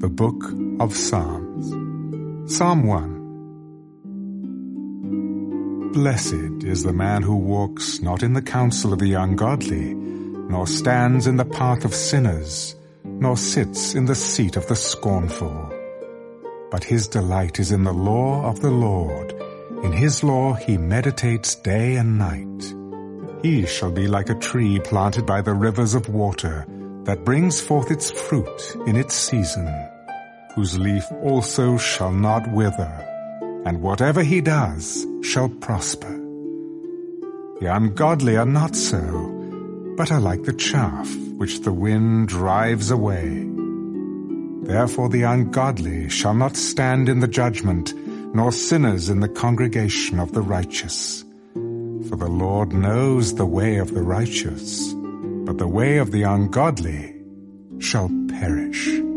The Book of Psalms. Psalm 1. Blessed is the man who walks not in the counsel of the ungodly, nor stands in the path of sinners, nor sits in the seat of the scornful. But his delight is in the law of the Lord. In his law he meditates day and night. He shall be like a tree planted by the rivers of water, that brings forth its fruit in its season, whose leaf also shall not wither, and whatever he does shall prosper. The ungodly are not so, but are like the chaff which the wind drives away. Therefore the ungodly shall not stand in the judgment, nor sinners in the congregation of the righteous. For the Lord knows the way of the righteous, but the way of the ungodly shall perish.